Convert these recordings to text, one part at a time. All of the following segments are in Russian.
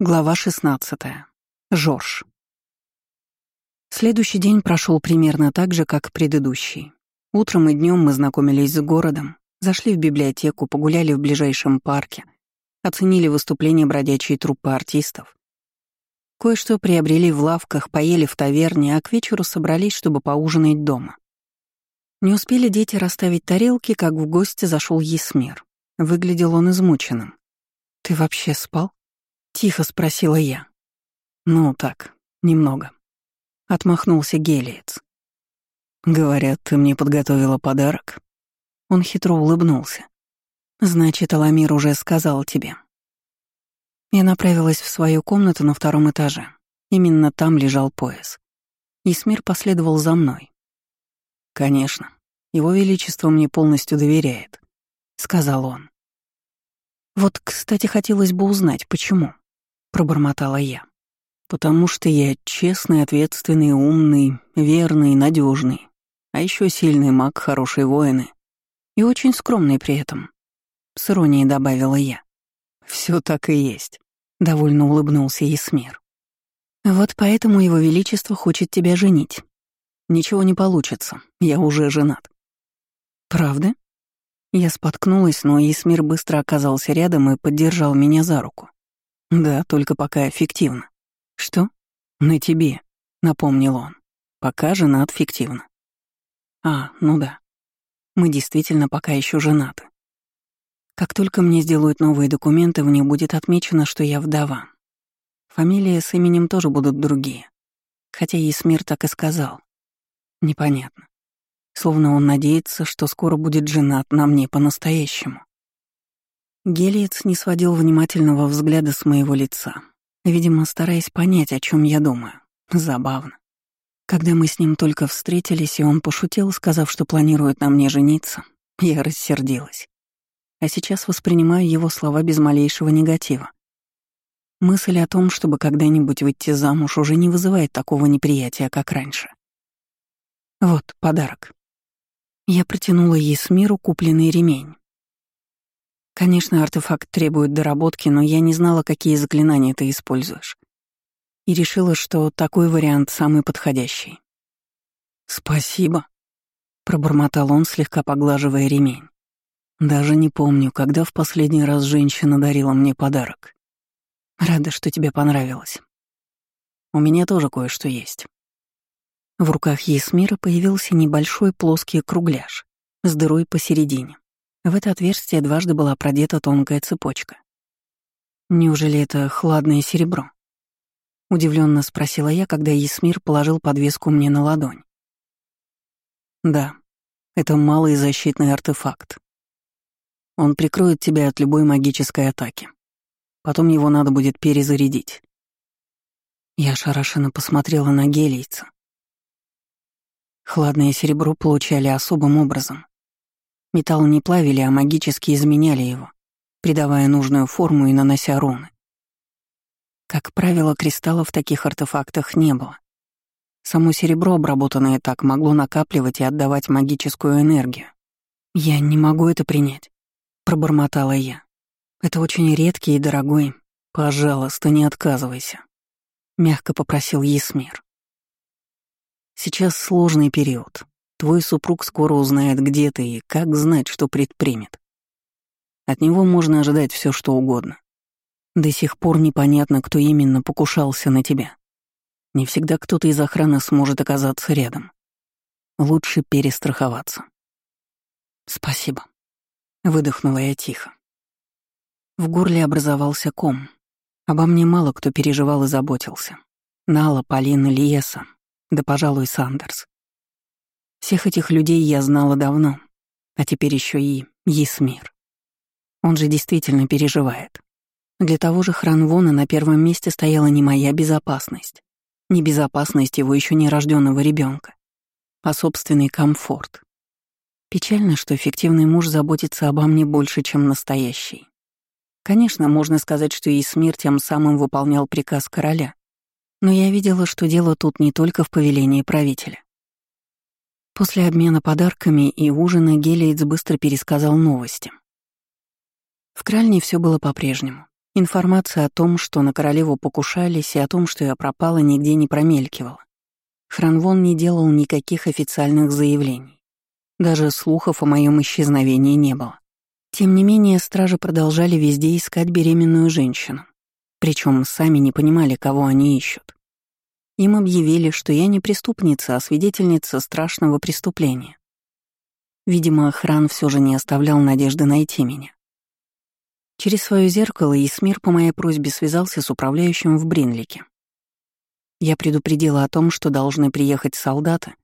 Глава 16. Жорж. Следующий день прошел примерно так же, как предыдущий. Утром и днем мы знакомились с городом, зашли в библиотеку, погуляли в ближайшем парке, оценили выступления бродячей труппы артистов. Кое-что приобрели в лавках, поели в таверне, а к вечеру собрались, чтобы поужинать дома. Не успели дети расставить тарелки, как в гости зашел Есмир. Выглядел он измученным. «Ты вообще спал?» — тихо спросила я. «Ну так, немного». Отмахнулся Гелиец. «Говорят, ты мне подготовила подарок?» Он хитро улыбнулся. «Значит, Аламир уже сказал тебе». Я направилась в свою комнату на втором этаже. Именно там лежал пояс. Исмир последовал за мной. «Конечно, его Величество мне полностью доверяет», — сказал он. «Вот, кстати, хотелось бы узнать, почему?» — пробормотала я. «Потому что я честный, ответственный, умный, верный, надежный, а еще сильный маг, хорошие воины и очень скромный при этом», — с иронией добавила я. Все так и есть», — довольно улыбнулся Есмир. «Вот поэтому его величество хочет тебя женить. Ничего не получится, я уже женат». «Правда?» Я споткнулась, но Исмир быстро оказался рядом и поддержал меня за руку. «Да, только пока эффективно». «Что?» «На тебе», — напомнил он. «Пока женат фиктивно». «А, ну да. Мы действительно пока еще женаты. Как только мне сделают новые документы, в них будет отмечено, что я вдова. Фамилия с именем тоже будут другие. Хотя Есмир так и сказал. Непонятно словно он надеется, что скоро будет женат на мне по-настоящему. Гелиец не сводил внимательного взгляда с моего лица, видимо, стараясь понять, о чем я думаю. Забавно. Когда мы с ним только встретились, и он пошутил, сказав, что планирует на мне жениться, я рассердилась. А сейчас воспринимаю его слова без малейшего негатива. Мысль о том, чтобы когда-нибудь выйти замуж, уже не вызывает такого неприятия, как раньше. Вот подарок. Я протянула ей с миру купленный ремень. Конечно, артефакт требует доработки, но я не знала, какие заклинания ты используешь. И решила, что такой вариант самый подходящий. «Спасибо», — пробормотал он, слегка поглаживая ремень. «Даже не помню, когда в последний раз женщина дарила мне подарок. Рада, что тебе понравилось. У меня тоже кое-что есть». В руках Есмира появился небольшой плоский кругляш с дырой посередине. В это отверстие дважды была продета тонкая цепочка. «Неужели это хладное серебро?» Удивленно спросила я, когда Есмир положил подвеску мне на ладонь. «Да, это малый защитный артефакт. Он прикроет тебя от любой магической атаки. Потом его надо будет перезарядить». Я шарашенно посмотрела на гелийца, Хладное серебро получали особым образом. Металл не плавили, а магически изменяли его, придавая нужную форму и нанося руны. Как правило, кристаллов в таких артефактах не было. Само серебро, обработанное так, могло накапливать и отдавать магическую энергию. «Я не могу это принять», — пробормотала я. «Это очень редкий и дорогой. Пожалуйста, не отказывайся», — мягко попросил Есмир. Сейчас сложный период. Твой супруг скоро узнает, где ты и как знать, что предпримет. От него можно ожидать все, что угодно. До сих пор непонятно, кто именно покушался на тебя. Не всегда кто-то из охраны сможет оказаться рядом. Лучше перестраховаться. Спасибо. Выдохнула я тихо. В горле образовался ком. Обо мне мало кто переживал и заботился. Нала, Полина, Лиеса, да, пожалуй, Сандерс. Всех этих людей я знала давно, а теперь еще и Есмир. Он же действительно переживает. Для того же Хранвона на первом месте стояла не моя безопасность, не безопасность его еще нерожденного ребенка, а собственный комфорт. Печально, что эффективный муж заботится обо мне больше, чем настоящий. Конечно, можно сказать, что Исмир тем самым выполнял приказ короля, но я видела, что дело тут не только в повелении правителя. После обмена подарками и ужина Гелиец быстро пересказал новости. В Кральне все было по-прежнему. Информация о том, что на королеву покушались, и о том, что я пропала, нигде не промелькивала. Хранвон не делал никаких официальных заявлений. Даже слухов о моем исчезновении не было. Тем не менее, стражи продолжали везде искать беременную женщину. Причем сами не понимали, кого они ищут. Им объявили, что я не преступница, а свидетельница страшного преступления. Видимо, охран все же не оставлял надежды найти меня. Через свое зеркало Исмир по моей просьбе связался с управляющим в Бринлике. Я предупредила о том, что должны приехать солдаты,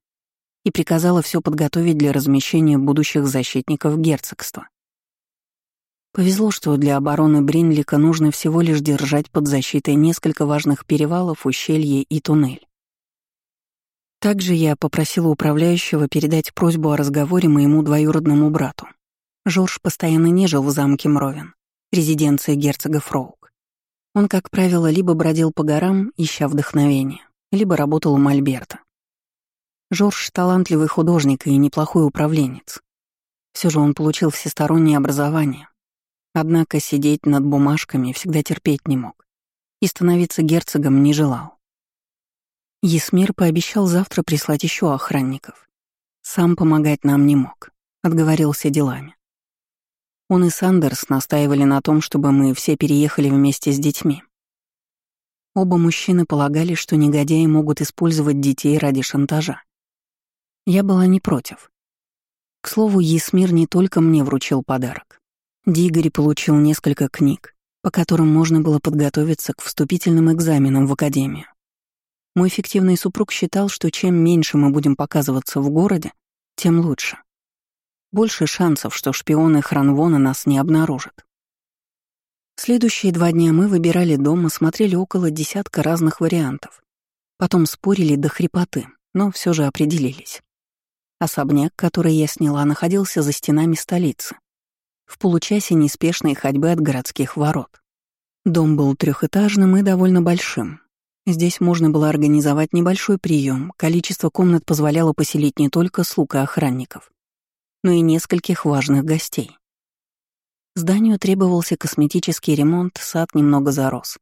и приказала все подготовить для размещения будущих защитников герцогства. Повезло, что для обороны Бринлика нужно всего лишь держать под защитой несколько важных перевалов, ущелье и туннель. Также я попросила управляющего передать просьбу о разговоре моему двоюродному брату. Жорж постоянно не жил в замке Мровен, резиденции герцога Фроук. Он, как правило, либо бродил по горам, ища вдохновения, либо работал у Мольберта. Жорж — талантливый художник и неплохой управленец. Все же он получил всестороннее образование, Однако сидеть над бумажками всегда терпеть не мог и становиться герцогом не желал. Есмир пообещал завтра прислать еще охранников. Сам помогать нам не мог, отговорился делами. Он и Сандерс настаивали на том, чтобы мы все переехали вместе с детьми. Оба мужчины полагали, что негодяи могут использовать детей ради шантажа. Я была не против. К слову, Есмир не только мне вручил подарок. Дигори получил несколько книг, по которым можно было подготовиться к вступительным экзаменам в академию. Мой фиктивный супруг считал, что чем меньше мы будем показываться в городе, тем лучше. Больше шансов, что шпионы Хранвона нас не обнаружат. Следующие два дня мы выбирали дом и смотрели около десятка разных вариантов. Потом спорили до хрипоты, но все же определились. Особняк, который я сняла, находился за стенами столицы, в получасе неспешной ходьбы от городских ворот. Дом был трехэтажным и довольно большим. Здесь можно было организовать небольшой прием, количество комнат позволяло поселить не только слуг и охранников, но и нескольких важных гостей. Зданию требовался косметический ремонт, сад немного зарос.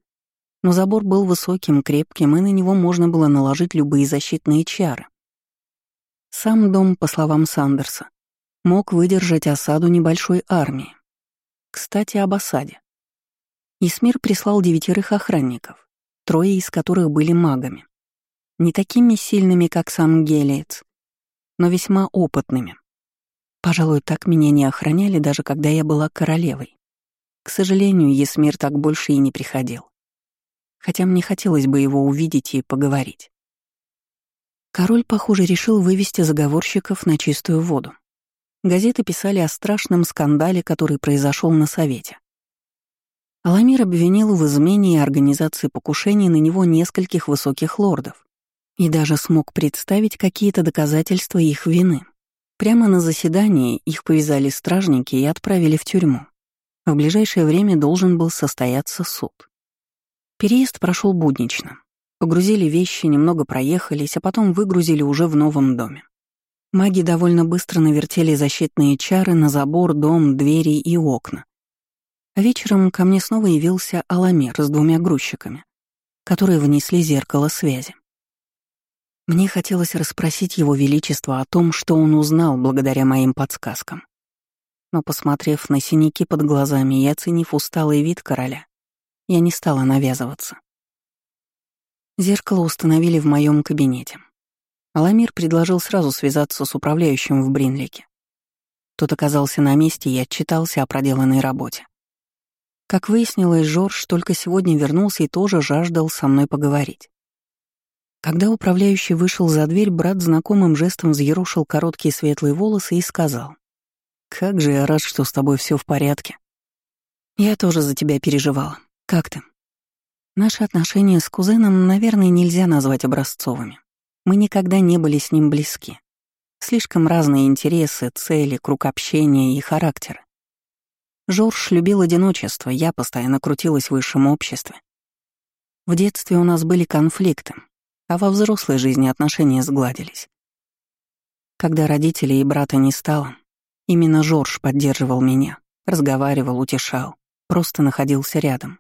Но забор был высоким, крепким, и на него можно было наложить любые защитные чары. Сам дом, по словам Сандерса, мог выдержать осаду небольшой армии. Кстати, об осаде. Исмир прислал девятерых охранников, трое из которых были магами. Не такими сильными, как сам Гелиец, но весьма опытными. Пожалуй, так меня не охраняли, даже когда я была королевой. К сожалению, Есмир так больше и не приходил. Хотя мне хотелось бы его увидеть и поговорить. Король, похоже, решил вывести заговорщиков на чистую воду. Газеты писали о страшном скандале, который произошел на Совете. Аламир обвинил в измене и организации покушений на него нескольких высоких лордов и даже смог представить какие-то доказательства их вины. Прямо на заседании их повязали стражники и отправили в тюрьму. В ближайшее время должен был состояться суд. Переезд прошел буднично. Погрузили вещи, немного проехались, а потом выгрузили уже в новом доме. Маги довольно быстро навертели защитные чары на забор, дом, двери и окна. А вечером ко мне снова явился Аламир с двумя грузчиками, которые внесли зеркало связи. Мне хотелось расспросить его величество о том, что он узнал благодаря моим подсказкам. Но, посмотрев на синяки под глазами и оценив усталый вид короля, я не стала навязываться. Зеркало установили в моем кабинете. Аламир предложил сразу связаться с управляющим в Бринлике. Тот оказался на месте и отчитался о проделанной работе. Как выяснилось, Жорж только сегодня вернулся и тоже жаждал со мной поговорить. Когда управляющий вышел за дверь, брат знакомым жестом взъерошил короткие светлые волосы и сказал. «Как же я рад, что с тобой все в порядке». «Я тоже за тебя переживала. Как ты?» Наши отношения с кузеном, наверное, нельзя назвать образцовыми. Мы никогда не были с ним близки. Слишком разные интересы, цели, круг общения и характер. Жорж любил одиночество, я постоянно крутилась в высшем обществе. В детстве у нас были конфликты, а во взрослой жизни отношения сгладились. Когда родителей и брата не стало, именно Жорж поддерживал меня, разговаривал, утешал, просто находился рядом,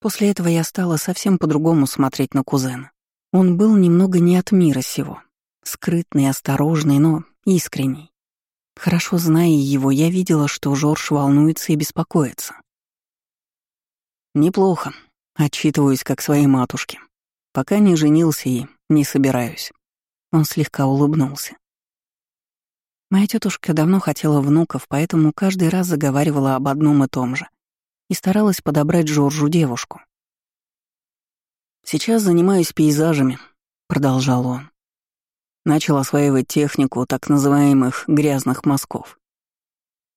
После этого я стала совсем по-другому смотреть на кузена. Он был немного не от мира сего. Скрытный, осторожный, но искренний. Хорошо зная его, я видела, что Жорж волнуется и беспокоится. Неплохо. Отчитываюсь как своей матушке. Пока не женился и не собираюсь. Он слегка улыбнулся. Моя тетушка давно хотела внуков, поэтому каждый раз заговаривала об одном и том же и старалась подобрать Жоржу девушку. «Сейчас занимаюсь пейзажами», — продолжал он. Начал осваивать технику так называемых «грязных мазков».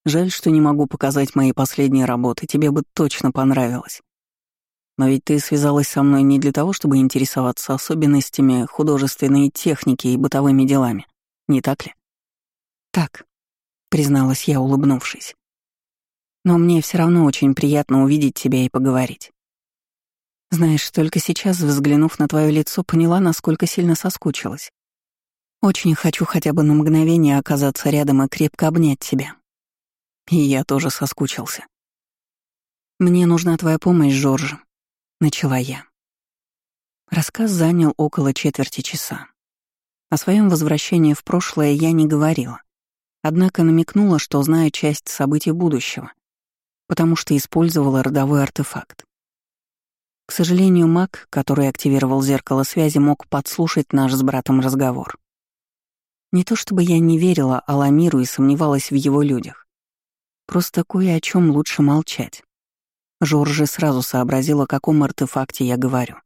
Жаль, что не могу показать мои последние работы, тебе бы точно понравилось. Но ведь ты связалась со мной не для того, чтобы интересоваться особенностями художественной техники и бытовыми делами, не так ли? Так, призналась я, улыбнувшись. Но мне все равно очень приятно увидеть тебя и поговорить. Знаешь, только сейчас, взглянув на твое лицо, поняла, насколько сильно соскучилась. Очень хочу хотя бы на мгновение оказаться рядом и крепко обнять тебя. И я тоже соскучился. Мне нужна твоя помощь, Жорж. Начала я. Рассказ занял около четверти часа. О своем возвращении в прошлое я не говорила, однако намекнула, что знаю часть событий будущего, потому что использовала родовой артефакт. К сожалению, маг, который активировал зеркало связи, мог подслушать наш с братом разговор. Не то чтобы я не верила Аламиру и сомневалась в его людях. Просто кое о чем лучше молчать. Жоржи сразу сообразил, о каком артефакте я говорю.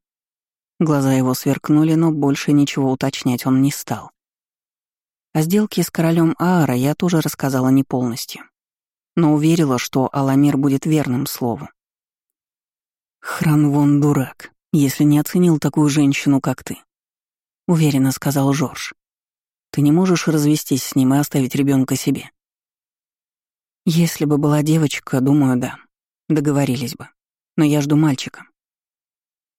Глаза его сверкнули, но больше ничего уточнять он не стал. О сделке с королем Аара я тоже рассказала не полностью, но уверила, что Аламир будет верным слову. «Хранвон дурак, если не оценил такую женщину, как ты», — уверенно сказал Жорж. «Ты не можешь развестись с ним и оставить ребенка себе». «Если бы была девочка, думаю, да. Договорились бы. Но я жду мальчика.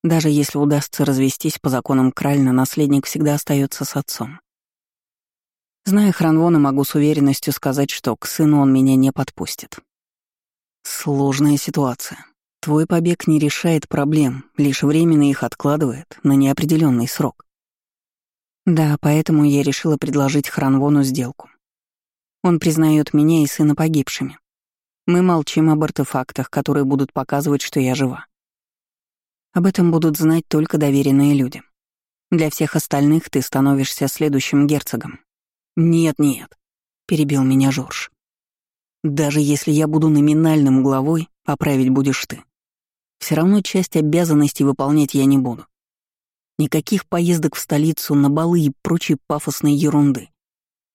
Даже если удастся развестись по законам Кральна, наследник всегда остается с отцом. Зная Хранвона, могу с уверенностью сказать, что к сыну он меня не подпустит. Сложная ситуация. Твой побег не решает проблем, лишь временно их откладывает на неопределенный срок. Да, поэтому я решила предложить Хранвону сделку. Он признает меня и сына погибшими. Мы молчим об артефактах, которые будут показывать, что я жива. Об этом будут знать только доверенные люди. Для всех остальных ты становишься следующим герцогом. «Нет-нет», — перебил меня Жорж. «Даже если я буду номинальным главой, поправить будешь ты. Все равно часть обязанностей выполнять я не буду. Никаких поездок в столицу на балы и прочей пафосной ерунды.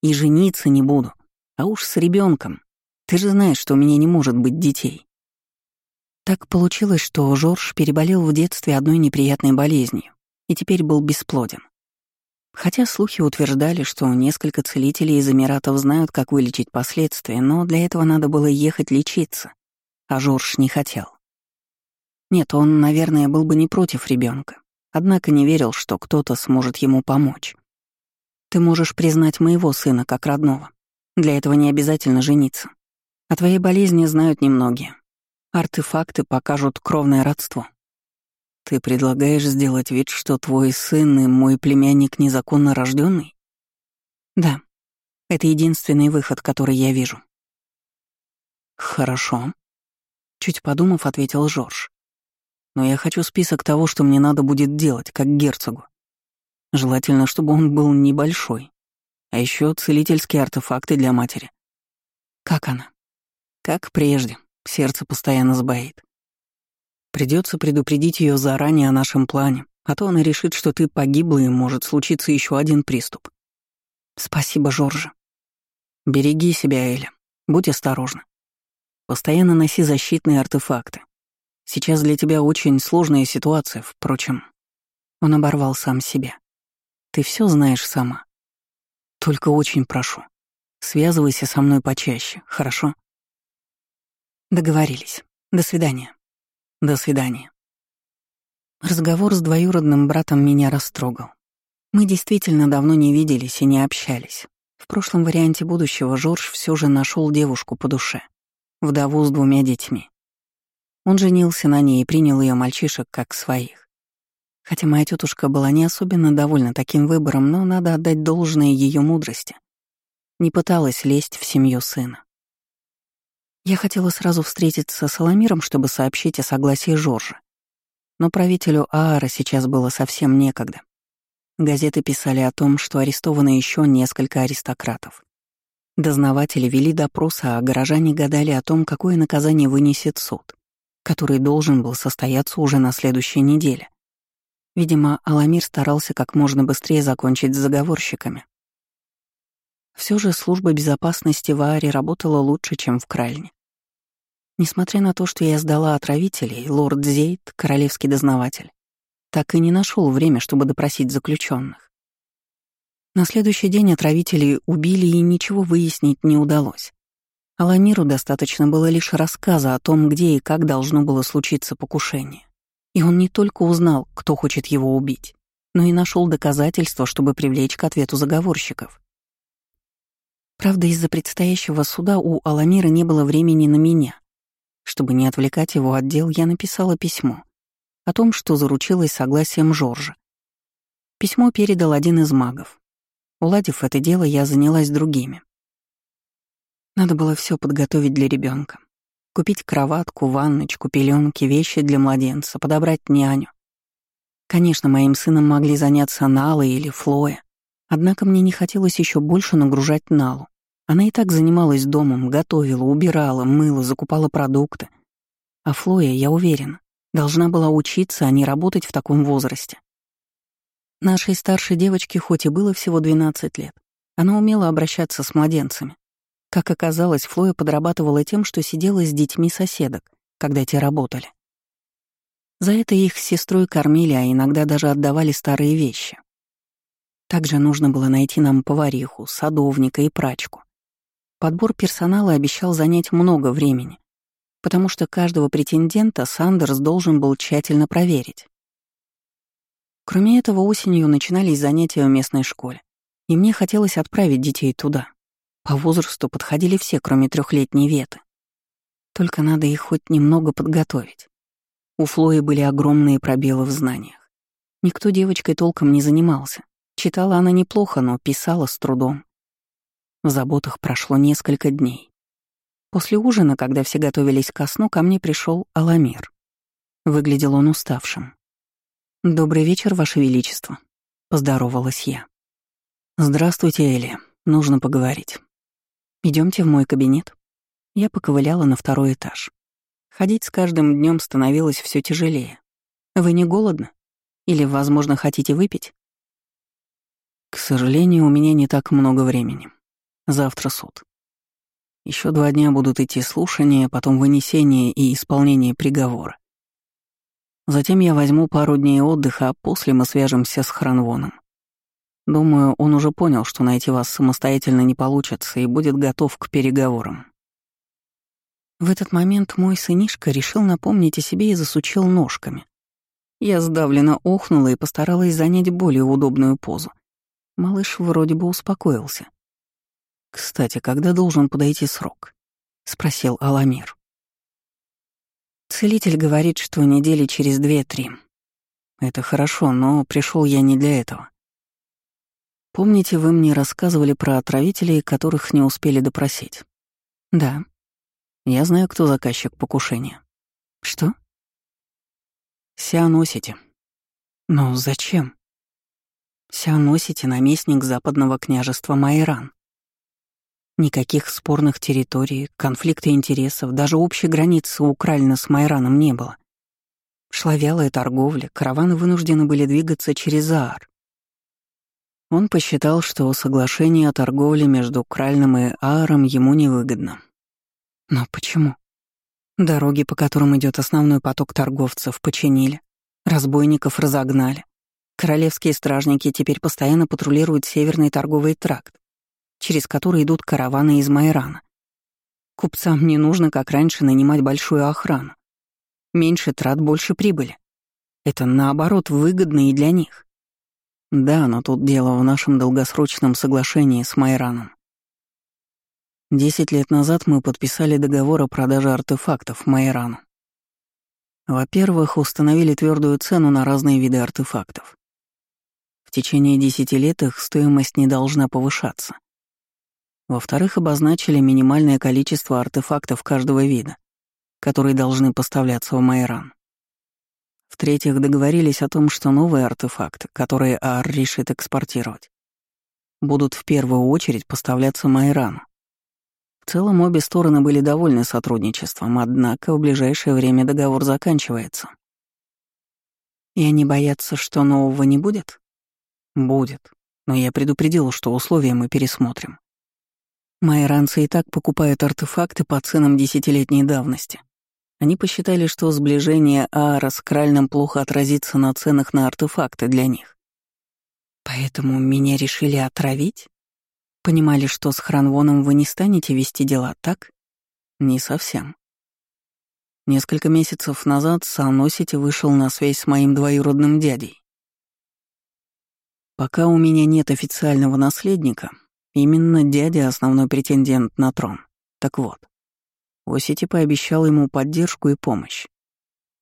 И жениться не буду. А уж с ребенком. Ты же знаешь, что у меня не может быть детей. Так получилось, что Жорж переболел в детстве одной неприятной болезнью и теперь был бесплоден. Хотя слухи утверждали, что несколько целителей из Эмиратов знают, как вылечить последствия, но для этого надо было ехать лечиться, а Жорж не хотел. Нет, он, наверное, был бы не против ребенка, однако не верил, что кто-то сможет ему помочь. Ты можешь признать моего сына как родного. Для этого не обязательно жениться. О твоей болезни знают немногие. Артефакты покажут кровное родство. Ты предлагаешь сделать вид, что твой сын и мой племянник незаконно рожденный? Да. Это единственный выход, который я вижу. Хорошо. Чуть подумав, ответил Жорж но я хочу список того, что мне надо будет делать, как герцогу. Желательно, чтобы он был небольшой. А еще целительские артефакты для матери. Как она? Как прежде. Сердце постоянно сбоит. Придется предупредить ее заранее о нашем плане, а то она решит, что ты погибла и может случиться еще один приступ. Спасибо, Жоржа. Береги себя, Эля. Будь осторожна. Постоянно носи защитные артефакты. Сейчас для тебя очень сложная ситуация, впрочем. Он оборвал сам себя. Ты все знаешь сама. Только очень прошу, связывайся со мной почаще, хорошо? Договорились. До свидания. До свидания. Разговор с двоюродным братом меня растрогал. Мы действительно давно не виделись и не общались. В прошлом варианте будущего Жорж все же нашел девушку по душе, вдову с двумя детьми. Он женился на ней и принял ее мальчишек как своих. Хотя моя тетушка была не особенно довольна таким выбором, но надо отдать должное ее мудрости. Не пыталась лезть в семью сына. Я хотела сразу встретиться с Аламиром, чтобы сообщить о согласии Жоржа. Но правителю Аара сейчас было совсем некогда. Газеты писали о том, что арестовано еще несколько аристократов. Дознаватели вели допросы, а горожане гадали о том, какое наказание вынесет суд, который должен был состояться уже на следующей неделе. Видимо, Аламир старался как можно быстрее закончить с заговорщиками. Все же служба безопасности в Ааре работала лучше, чем в Кральне. Несмотря на то, что я сдала отравителей, лорд Зейд, королевский дознаватель, так и не нашел время, чтобы допросить заключенных. На следующий день отравителей убили и ничего выяснить не удалось. Аламиру достаточно было лишь рассказа о том, где и как должно было случиться покушение. И он не только узнал, кто хочет его убить, но и нашел доказательства, чтобы привлечь к ответу заговорщиков. Правда, из-за предстоящего суда у Аламира не было времени на меня. Чтобы не отвлекать его от дел, я написала письмо о том, что заручилась согласием Жоржа. Письмо передал один из магов. Уладив это дело, я занялась другими. Надо было все подготовить для ребенка. Купить кроватку, ванночку, пеленки, вещи для младенца, подобрать няню. Конечно, моим сыном могли заняться Нала или Флоя, однако мне не хотелось еще больше нагружать Налу. Она и так занималась домом, готовила, убирала, мыла, закупала продукты. А Флоя, я уверена, должна была учиться, а не работать в таком возрасте. Нашей старшей девочке хоть и было всего 12 лет, она умела обращаться с младенцами. Как оказалось, Флоя подрабатывала тем, что сидела с детьми соседок, когда те работали. За это их с сестрой кормили, а иногда даже отдавали старые вещи. Также нужно было найти нам повариху, садовника и прачку. Подбор персонала обещал занять много времени, потому что каждого претендента Сандерс должен был тщательно проверить. Кроме этого, осенью начинались занятия в местной школе, и мне хотелось отправить детей туда. По возрасту подходили все, кроме трехлетней Веты. Только надо их хоть немного подготовить. У Флои были огромные пробелы в знаниях. Никто девочкой толком не занимался. Читала она неплохо, но писала с трудом. В заботах прошло несколько дней. После ужина, когда все готовились ко сну, ко мне пришел Аламир. Выглядел он уставшим. «Добрый вечер, Ваше Величество», — поздоровалась я. «Здравствуйте, Элли. Нужно поговорить. Идемте в мой кабинет». Я поковыляла на второй этаж. Ходить с каждым днем становилось все тяжелее. Вы не голодны? Или, возможно, хотите выпить? К сожалению, у меня не так много времени. Завтра суд. Еще два дня будут идти слушания, потом вынесение и исполнение приговора. Затем я возьму пару дней отдыха, а после мы свяжемся с Хранвоном. Думаю, он уже понял, что найти вас самостоятельно не получится и будет готов к переговорам. В этот момент мой сынишка решил напомнить о себе и засучил ножками. Я сдавленно охнула и постаралась занять более удобную позу. Малыш вроде бы успокоился. «Кстати, когда должен подойти срок?» — спросил Аламир. Целитель говорит, что недели через две-три. Это хорошо, но пришел я не для этого. Помните, вы мне рассказывали про отравителей, которых не успели допросить? Да. Я знаю, кто заказчик покушения. Что? Сианосите. Но зачем? Сианосите — наместник западного княжества Майран. Никаких спорных территорий, конфликта интересов, даже общей границы у Кральна с Майраном не было. Шла вялая торговля, караваны вынуждены были двигаться через Аар. Он посчитал, что соглашение о торговле между Кральным и Ааром ему невыгодно. Но почему? Дороги, по которым идет основной поток торговцев, починили, разбойников разогнали. Королевские стражники теперь постоянно патрулируют северный торговый тракт через который идут караваны из Майрана. Купцам не нужно, как раньше, нанимать большую охрану. Меньше трат, больше прибыли. Это, наоборот, выгодно и для них. Да, но тут дело в нашем долгосрочном соглашении с Майраном. Десять лет назад мы подписали договор о продаже артефактов Майрану. Во-первых, установили твердую цену на разные виды артефактов. В течение десяти лет их стоимость не должна повышаться. Во-вторых, обозначили минимальное количество артефактов каждого вида, которые должны поставляться в Майран. В-третьих, договорились о том, что новые артефакты, которые АР решит экспортировать, будут в первую очередь поставляться Майрану. В целом обе стороны были довольны сотрудничеством, однако в ближайшее время договор заканчивается. И они боятся, что нового не будет? Будет. Но я предупредил, что условия мы пересмотрим. Майранцы и так покупают артефакты по ценам десятилетней давности. Они посчитали, что сближение Аара с Кральным плохо отразится на ценах на артефакты для них. Поэтому меня решили отравить? Понимали, что с Хранвоном вы не станете вести дела, так? Не совсем. Несколько месяцев назад Саносити вышел на связь с моим двоюродным дядей. Пока у меня нет официального наследника, именно дядя — основной претендент на трон. Так вот, Осити пообещал ему поддержку и помощь.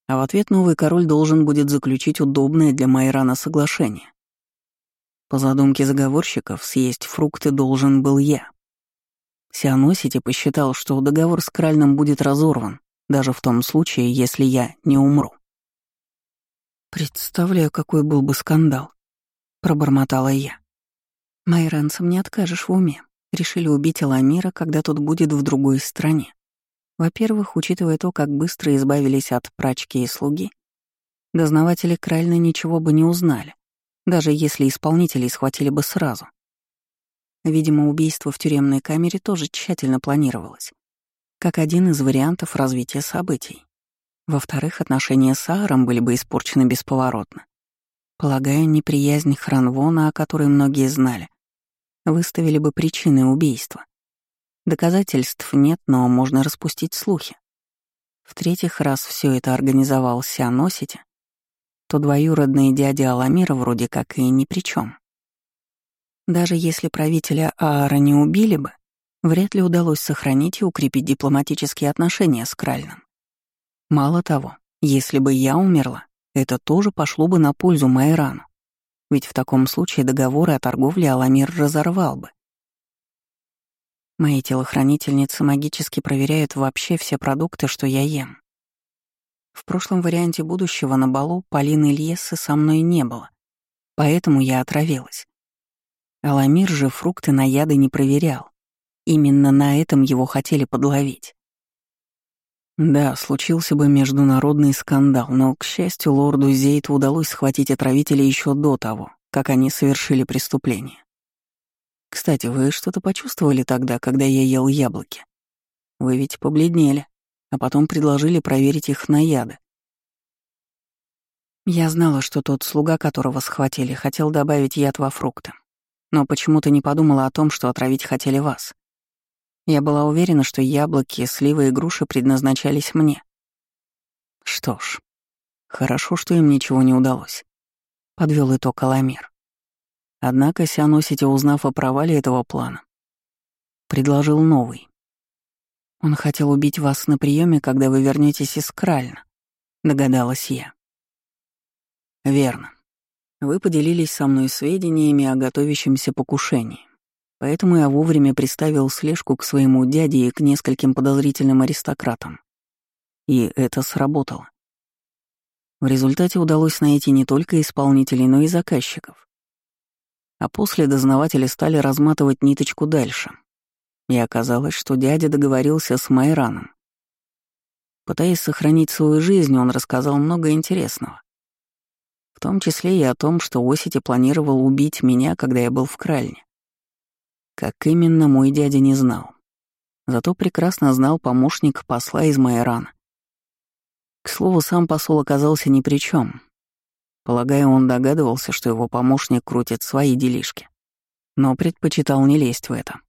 А в ответ новый король должен будет заключить удобное для Майрана соглашение. По задумке заговорщиков, съесть фрукты должен был я. Сианосити посчитал, что договор с Кральным будет разорван, даже в том случае, если я не умру. «Представляю, какой был бы скандал», — пробормотала я. «Майранцам не откажешь в уме. Решили убить Аламира, когда тот будет в другой стране. Во-первых, учитывая то, как быстро избавились от прачки и слуги, дознаватели Кральна ничего бы не узнали даже если исполнителей схватили бы сразу. Видимо, убийство в тюремной камере тоже тщательно планировалось, как один из вариантов развития событий. Во-вторых, отношения с Ааром были бы испорчены бесповоротно. Полагаю, неприязнь Хранвона, о которой многие знали, выставили бы причины убийства. Доказательств нет, но можно распустить слухи. В-третьих, раз все это организовал Сианосити, то двоюродные дяди Аламира вроде как и ни при чем. Даже если правителя Аара не убили бы, вряд ли удалось сохранить и укрепить дипломатические отношения с Кральным. Мало того, если бы я умерла, это тоже пошло бы на пользу Майрану, ведь в таком случае договоры о торговле Аламир разорвал бы. Мои телохранительницы магически проверяют вообще все продукты, что я ем. В прошлом варианте будущего на балу Полины Ильесы со мной не было, поэтому я отравилась. Аламир же фрукты на яды не проверял. Именно на этом его хотели подловить. Да, случился бы международный скандал, но, к счастью, лорду Зейту удалось схватить отравителя еще до того, как они совершили преступление. Кстати, вы что-то почувствовали тогда, когда я ел яблоки? Вы ведь побледнели а потом предложили проверить их на яды. Я знала, что тот слуга, которого схватили, хотел добавить яд во фрукты, но почему-то не подумала о том, что отравить хотели вас. Я была уверена, что яблоки, сливы и груши предназначались мне. Что ж, хорошо, что им ничего не удалось. Подвел итог Аламир. Однако Сианосити, узнав о провале этого плана, предложил новый. Он хотел убить вас на приеме, когда вы вернетесь из Кральна, догадалась я. Верно. Вы поделились со мной сведениями о готовящемся покушении. Поэтому я вовремя приставил слежку к своему дяде и к нескольким подозрительным аристократам. И это сработало. В результате удалось найти не только исполнителей, но и заказчиков. А после дознаватели стали разматывать ниточку дальше, и оказалось, что дядя договорился с Майраном. Пытаясь сохранить свою жизнь, он рассказал много интересного. В том числе и о том, что Осити планировал убить меня, когда я был в Кральне. Как именно, мой дядя не знал. Зато прекрасно знал помощник посла из Майрана. К слову, сам посол оказался ни при чем. Полагаю, он догадывался, что его помощник крутит свои делишки, но предпочитал не лезть в это.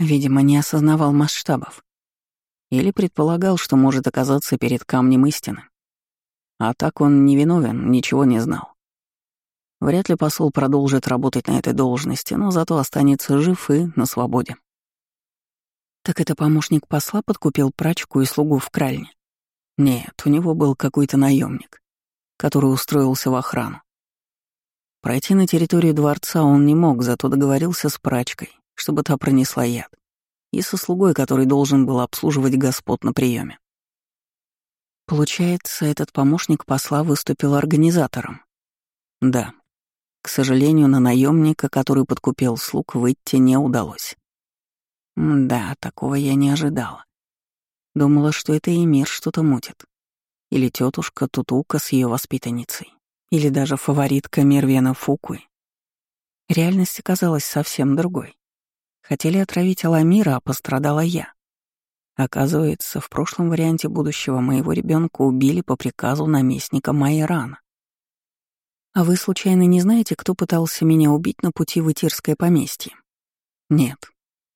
Видимо, не осознавал масштабов. Или предполагал, что может оказаться перед камнем истины. А так он невиновен, ничего не знал. Вряд ли посол продолжит работать на этой должности, но зато останется жив и на свободе. Так это помощник посла подкупил прачку и слугу в кральне. Нет, у него был какой-то наемник, который устроился в охрану. Пройти на территорию дворца он не мог, зато договорился с прачкой, чтобы та пронесла яд, и со слугой, который должен был обслуживать господ на приеме. Получается, этот помощник посла выступил организатором. Да. К сожалению, на наемника, который подкупил слуг, выйти не удалось. Да, такого я не ожидала. Думала, что это и мир что-то мутит. Или тетушка Тутука с ее воспитанницей. Или даже фаворитка Мервена Фукуи. Реальность оказалась совсем другой. Хотели отравить Аламира, а пострадала я. Оказывается, в прошлом варианте будущего моего ребенка убили по приказу наместника Майрана. А вы случайно не знаете, кто пытался меня убить на пути в Итирское поместье? Нет.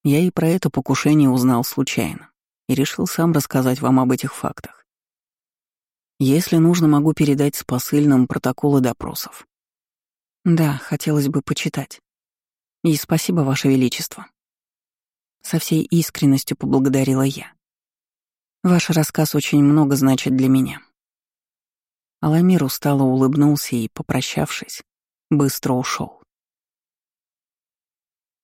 Я и про это покушение узнал случайно и решил сам рассказать вам об этих фактах. Если нужно, могу передать с посыльным протоколы допросов. Да, хотелось бы почитать. И спасибо, Ваше Величество. Со всей искренностью поблагодарила я. Ваш рассказ очень много значит для меня. Аламир устало улыбнулся и, попрощавшись, быстро ушел.